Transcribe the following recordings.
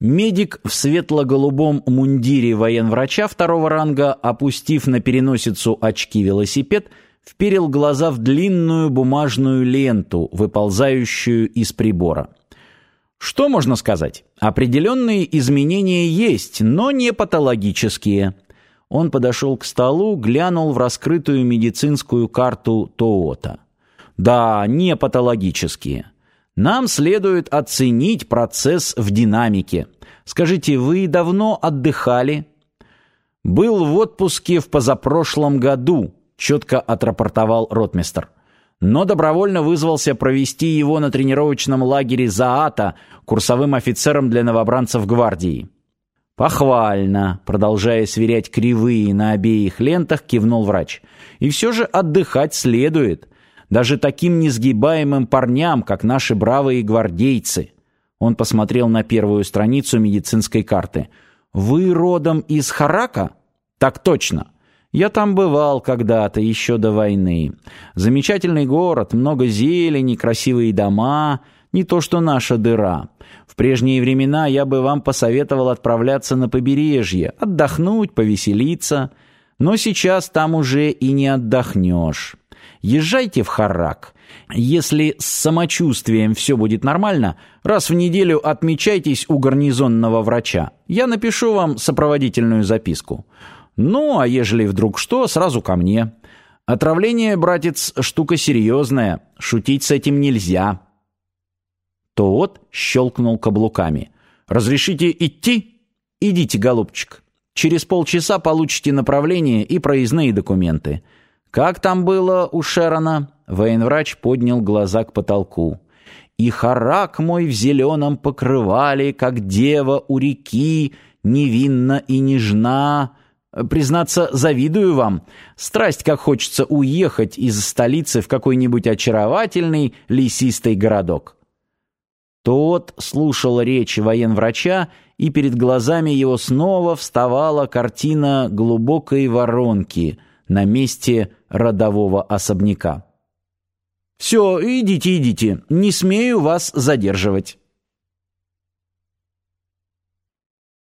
Медик в светло-голубом мундире военврача второго ранга, опустив на переносицу очки-велосипед, вперил глаза в длинную бумажную ленту, выползающую из прибора. Что можно сказать? Определенные изменения есть, но не патологические. Он подошел к столу, глянул в раскрытую медицинскую карту Тоота. Да, не патологические. Нам следует оценить процесс в динамике. Скажите, вы давно отдыхали? Был в отпуске в позапрошлом году, четко отрапортовал ротмистр. Но добровольно вызвался провести его на тренировочном лагере Заата курсовым офицером для новобранцев гвардии. Похвально, продолжая сверять кривые на обеих лентах, кивнул врач. И все же отдыхать следует даже таким несгибаемым парням, как наши бравые гвардейцы. Он посмотрел на первую страницу медицинской карты. Вы родом из Харака? Так точно. Я там бывал когда-то, еще до войны. Замечательный город, много зелени, красивые дома, не то что наша дыра. В прежние времена я бы вам посоветовал отправляться на побережье, отдохнуть, повеселиться. Но сейчас там уже и не отдохнешь. Езжайте в Харрак. Если с самочувствием все будет нормально, раз в неделю отмечайтесь у гарнизонного врача. Я напишу вам сопроводительную записку. Ну, а ежели вдруг что, сразу ко мне. Отравление, братец, штука серьезная. Шутить с этим нельзя. Тот щелкнул каблуками. «Разрешите идти?» «Идите, голубчик. Через полчаса получите направление и проездные документы. «Как там было у Шерона?» Военврач поднял глаза к потолку. «И харак мой в зеленом покрывали, как дева у реки, невинна и нежна». Признаться, завидую вам. Страсть, как хочется уехать из столицы в какой-нибудь очаровательный лесистый городок. Тот слушал речь военврача, и перед глазами его снова вставала картина глубокой воронки на месте родового особняка. «Все, идите, идите, не смею вас задерживать».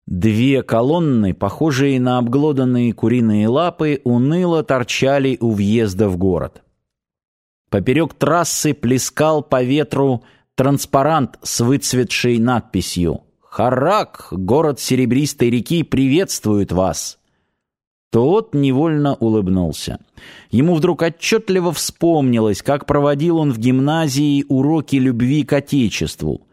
Две колонны, похожие на обглоданные куриные лапы, уныло торчали у въезда в город. Поперек трассы плескал по ветру транспарант с выцветшей надписью «Харак, город Серебристой реки, приветствует вас!» Тот невольно улыбнулся. Ему вдруг отчетливо вспомнилось, как проводил он в гимназии уроки любви к Отечеству.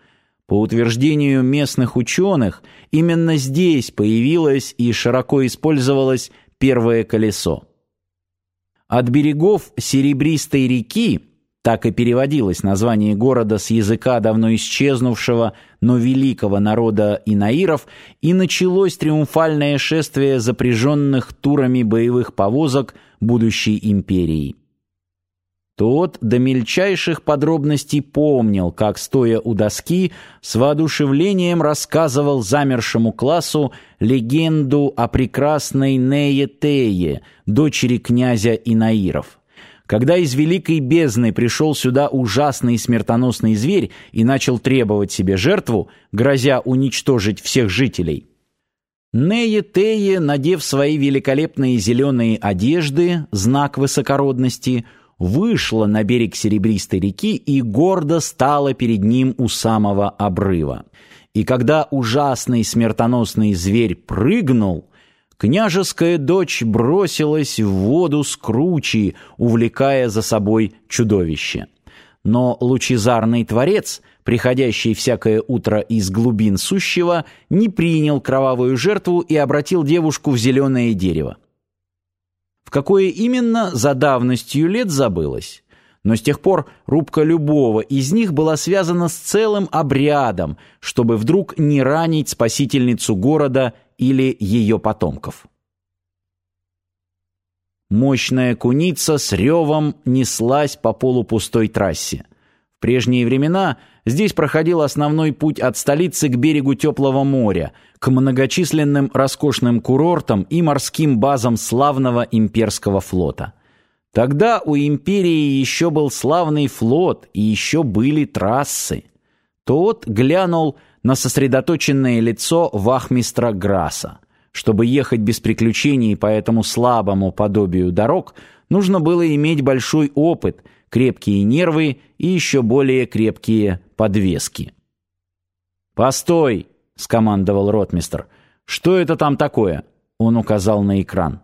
По утверждению местных ученых, именно здесь появилось и широко использовалось первое колесо. От берегов Серебристой реки так и переводилось название города с языка давно исчезнувшего, но великого народа инаиров, и началось триумфальное шествие запряженных турами боевых повозок будущей империи. Тот до мельчайших подробностей помнил, как, стоя у доски, с воодушевлением рассказывал замершему классу легенду о прекрасной Нее-Тее, дочери князя Инаиров. Когда из великой бездны пришел сюда ужасный смертоносный зверь и начал требовать себе жертву, грозя уничтожить всех жителей. Нее-Тее, надев свои великолепные зеленые одежды, знак высокородности, вышла на берег Серебристой реки и гордо стала перед ним у самого обрыва. И когда ужасный смертоносный зверь прыгнул, Княжеская дочь бросилась в воду с кручи, увлекая за собой чудовище. Но лучезарный творец, приходящий всякое утро из глубин сущего, не принял кровавую жертву и обратил девушку в зеленое дерево. В какое именно за давностью лет забылось. Но с тех пор рубка любого из них была связана с целым обрядом, чтобы вдруг не ранить спасительницу города или ее потомков. Мощная куница с ревом неслась по полупустой трассе. В прежние времена здесь проходил основной путь от столицы к берегу теплого моря, к многочисленным роскошным курортам и морским базам славного имперского флота. Тогда у империи еще был славный флот и еще были трассы. Тот глянул на сосредоточенное лицо вахмистра Граса. Чтобы ехать без приключений по этому слабому подобию дорог, нужно было иметь большой опыт, крепкие нервы и еще более крепкие подвески. «Постой!» — скомандовал ротмистр. «Что это там такое?» — он указал на экран.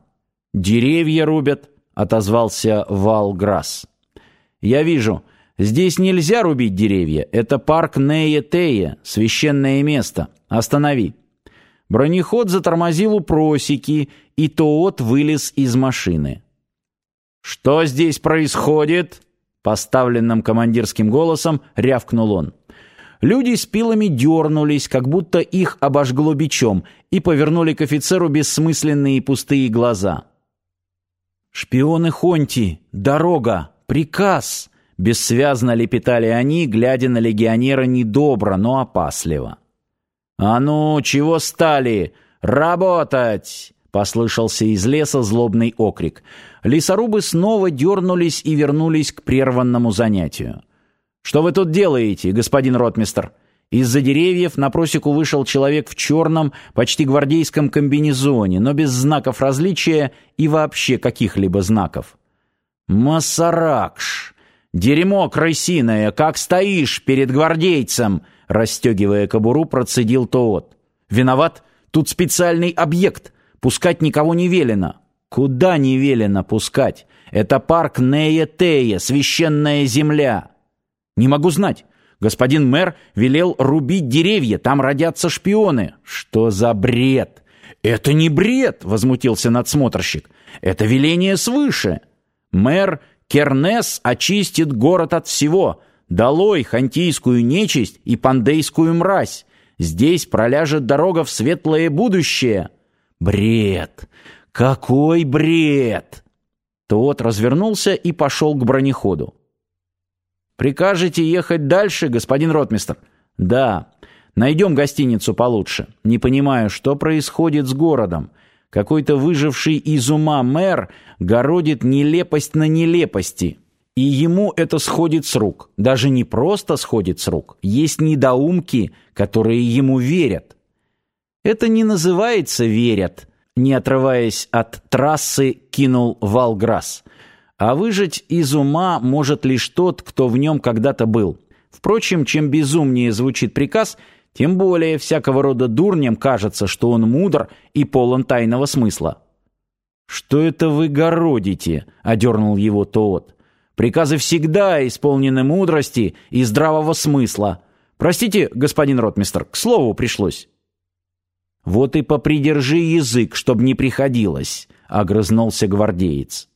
«Деревья рубят», — отозвался Валграсс. «Я вижу. Здесь нельзя рубить деревья. Это парк Нея-Тея, священное место. Останови». Бронеход затормозил у просеки, и Тоот вылез из машины. «Что здесь происходит?» Поставленным командирским голосом рявкнул он. Люди с пилами дернулись, как будто их обожгло бичом, и повернули к офицеру бессмысленные пустые глаза. «Шпионы Хонти! Дорога! Приказ!» Бессвязно лепетали они, глядя на легионера недобро, но опасливо. «А ну, чего стали? Работать!» — послышался из леса злобный окрик. Лесорубы снова дернулись и вернулись к прерванному занятию. «Что вы тут делаете, господин ротмистр?» Из-за деревьев на просеку вышел человек в черном, почти гвардейском комбинезоне, но без знаков различия и вообще каких-либо знаков. «Масаракш! Дерьмо крысиное! Как стоишь перед гвардейцем!» Расстегивая кобуру, процедил Тоот. «Виноват? Тут специальный объект. Пускать никого не велено». «Куда не велено пускать? Это парк Нея-Тея, священная земля». «Не могу знать. Господин мэр велел рубить деревья, там родятся шпионы». «Что за бред?» «Это не бред!» — возмутился надсмотрщик. «Это веление свыше. Мэр Кернес очистит город от всего. Долой хантийскую нечисть и пандейскую мразь. Здесь проляжет дорога в светлое будущее». «Бред! Какой бред!» Тот развернулся и пошел к бронеходу. «Прикажете ехать дальше, господин ротмистр?» «Да. Найдем гостиницу получше. Не понимаю, что происходит с городом. Какой-то выживший из ума мэр городит нелепость на нелепости». И ему это сходит с рук. Даже не просто сходит с рук. Есть недоумки, которые ему верят. Это не называется «верят», не отрываясь от трассы, кинул Валграсс. А выжить из ума может лишь тот, кто в нем когда-то был. Впрочем, чем безумнее звучит приказ, тем более всякого рода дурням кажется, что он мудр и полон тайного смысла. «Что это вы городите?» — одернул его Тоот. «Приказы всегда исполнены мудрости и здравого смысла. Простите, господин ротмистр, к слову пришлось». «Вот и попридержи язык, чтоб не приходилось», — огрызнулся гвардеец.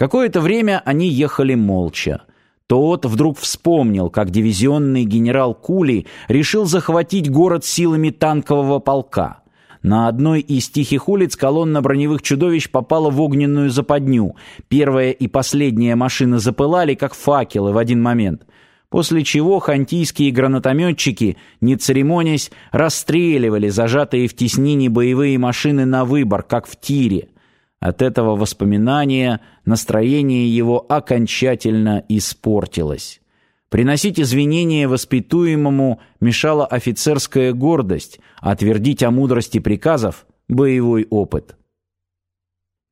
Какое-то время они ехали молча. Тот вдруг вспомнил, как дивизионный генерал Кули решил захватить город силами танкового полка. На одной из тихих улиц колонна броневых чудовищ попала в огненную западню. Первая и последняя машины запылали, как факелы в один момент. После чего хантийские гранатометчики, не церемонясь, расстреливали зажатые в теснине боевые машины на выбор, как в тире. От этого воспоминания настроение его окончательно испортилось. Приносить извинения воспитуемому мешала офицерская гордость, а твердить о мудрости приказов — боевой опыт.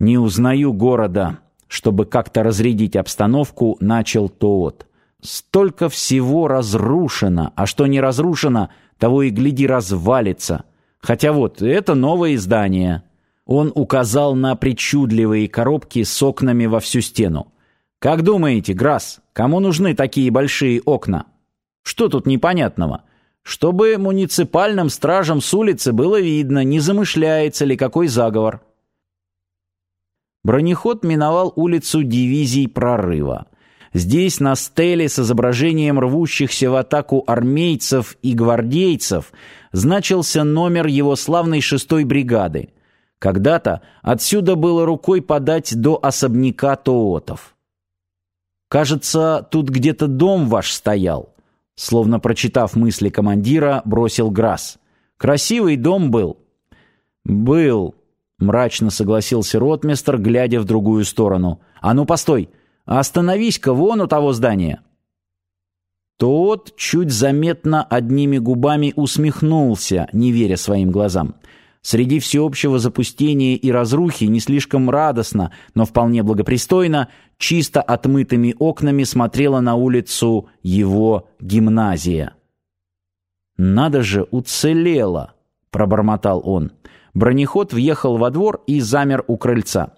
«Не узнаю города», чтобы как-то разрядить обстановку, начал Тоот. «Столько всего разрушено, а что не разрушено, того и гляди развалится. Хотя вот, это новое издание». Он указал на причудливые коробки с окнами во всю стену. «Как думаете, Грасс, кому нужны такие большие окна? Что тут непонятного? Чтобы муниципальным стражам с улицы было видно, не замышляется ли какой заговор». Бронеход миновал улицу дивизий прорыва. Здесь на стеле с изображением рвущихся в атаку армейцев и гвардейцев значился номер его славной шестой бригады — когда-то отсюда было рукой подать до особняка Тоотов. «Кажется, тут где-то дом ваш стоял», словно прочитав мысли командира, бросил Грасс. «Красивый дом был». «Был», — мрачно согласился ротмистр, глядя в другую сторону. «А ну, постой! Остановись-ка вон у того здания!» Тот чуть заметно одними губами усмехнулся, не веря своим глазам. Среди всеобщего запустения и разрухи не слишком радостно, но вполне благопристойно, чисто отмытыми окнами смотрела на улицу его гимназия. «Надо же, уцелело!» — пробормотал он. Бронеход въехал во двор и замер у крыльца.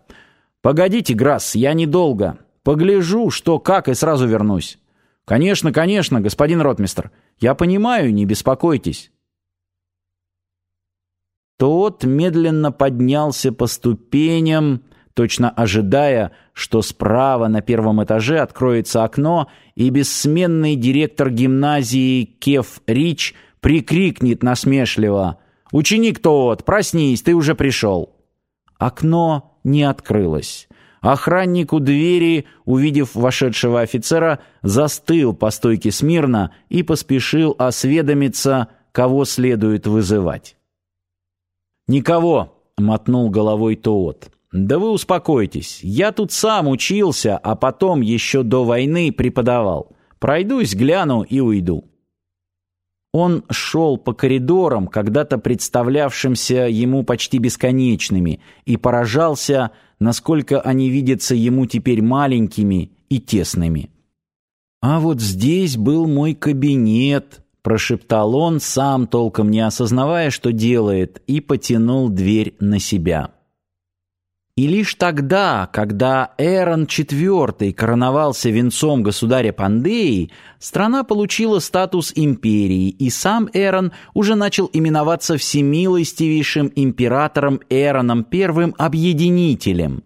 «Погодите, Грасс, я недолго. Погляжу, что как, и сразу вернусь». «Конечно, конечно, господин ротмистр. Я понимаю, не беспокойтесь». Тот медленно поднялся по ступеням, точно ожидая, что справа на первом этаже откроется окно, и бессменный директор гимназии Кеф Рич прикрикнет насмешливо «Ученик тот, проснись, ты уже пришел!» Окно не открылось. Охранник у двери, увидев вошедшего офицера, застыл по стойке смирно и поспешил осведомиться, кого следует вызывать. «Никого», — мотнул головой Тоот. «Да вы успокойтесь. Я тут сам учился, а потом еще до войны преподавал. Пройдусь, гляну и уйду». Он шел по коридорам, когда-то представлявшимся ему почти бесконечными, и поражался, насколько они видятся ему теперь маленькими и тесными. «А вот здесь был мой кабинет», прошептал он, сам толком не осознавая, что делает, и потянул дверь на себя. И лишь тогда, когда Эрон IV короновался венцом государя Пандеи, страна получила статус империи, и сам Эрон уже начал именоваться всемилостивейшим императором Эроном I Объединителем.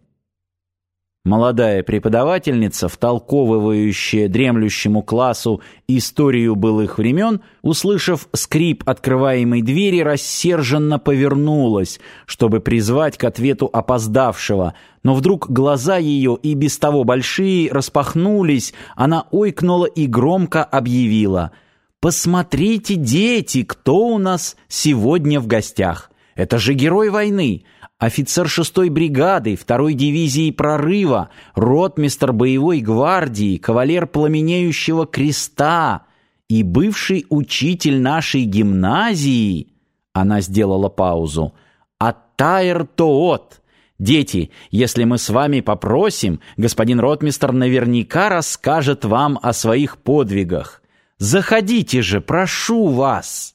Молодая преподавательница, втолковывающая дремлющему классу историю былых времен, услышав скрип открываемой двери, рассерженно повернулась, чтобы призвать к ответу опоздавшего, но вдруг глаза ее, и без того большие, распахнулись, она ойкнула и громко объявила «Посмотрите, дети, кто у нас сегодня в гостях! Это же герой войны!» офицер шестой бригады второй дивизии прорыва, ротмистр боевой гвардии, кавалер пламенеющего креста и бывший учитель нашей гимназии, она сделала паузу, Аттайр Тоот. Дети, если мы с вами попросим, господин ротмистр наверняка расскажет вам о своих подвигах. Заходите же, прошу вас.